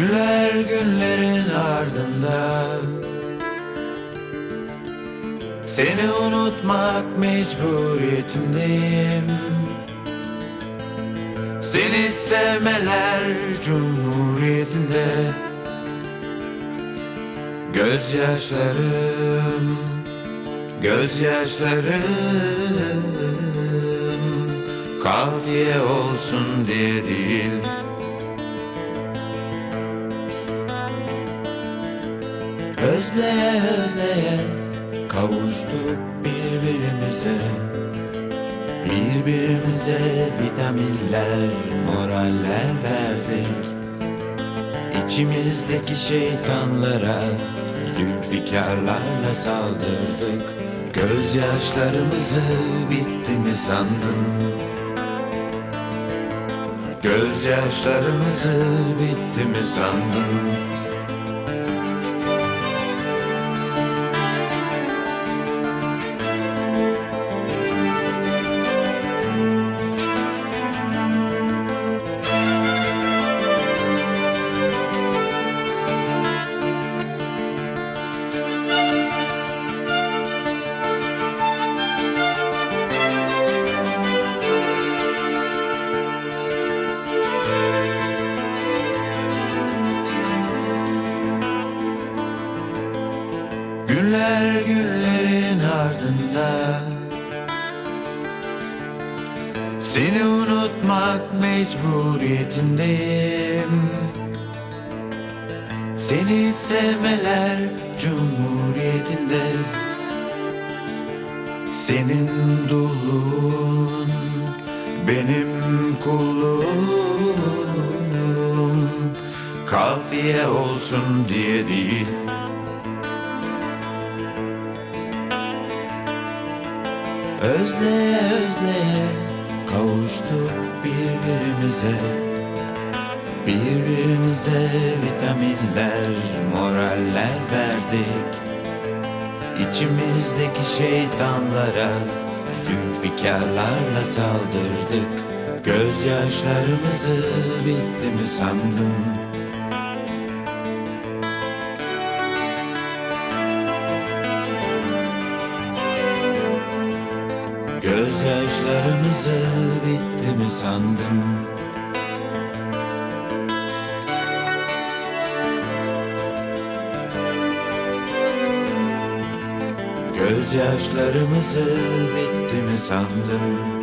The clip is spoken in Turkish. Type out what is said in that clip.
Günler günlerin ardından. Seni unutmak mecburiyetindeyim Seni sevmeler cumhuriyetinde. Gözyaşlarım Gözyaşlarım. Kafiye olsun diye değil Özleye özleye kavuştuk birbirimize Birbirimize vitaminler, moraller verdik İçimizdeki şeytanlara Zülfikarlarla saldırdık Gözyaşlarımızı bitti mi sandın? Gözyaşlarımızı bitti mi sandın? Günler günlerin ardında. Seni unutmak mecburiyetindeyim. Seni sevmeler cumhuriyetinde. Senin dulluğun benim kulluğum. Kafiye olsun diye değil Özleye özleye kavuştuk birbirimize. Birbirimize vitaminler, moraller verdik. İçimizdeki şeytanlara Zülfikarlarla saldırdık. Gözyaşlarımızı bitti mi sandın? Gözyaşlarımızı bitti mi sandın? Gözyaşlarımızı bitti mi sandın?